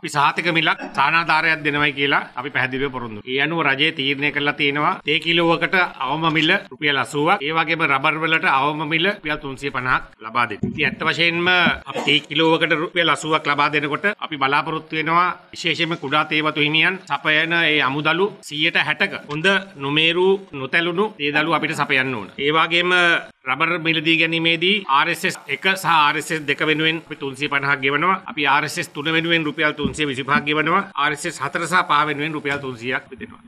අපි සහතික මිලක් සානාධාරයක් දෙනවයි කියලා අපි පැහැදිලිව පොරොන්දු. ඒ අනුව රජය තීරණය කළා තියෙනවා තේ කිලෝවකට අවම මිල රුපියල් 80ක්. ඒ වගේම රබර් වලට අවම මිල රුපියල් 350ක් ලබා දෙන්න. ඉතින් ඇත්ත වශයෙන්ම අපි තේ කිලෝවකට රුපියල් 80ක් ලබා දෙනකොට අපි බලාපොරොත්තු වෙනවා විශේෂයෙන්ම කුඩා තේවතු හිමියන් සපයන ඒ අමුදලු 160ක හොඳ නොමේරු නොතැලුණු තේදලු අපිට සපයන්න ඕන. ඒ වගේම රබර් මිලදී ගැනීමේදී RSS 1 සහ RSS 2 වෙනුවෙන් අපි 350ක් ගෙවනවා. අපි RSS 3 වෙනුවෙන් රුපියල් 325ක් ගෙවනවා. RSS 4 සහ 5 වෙනුවෙන් රුපියල් 300ක් විදෙනවා.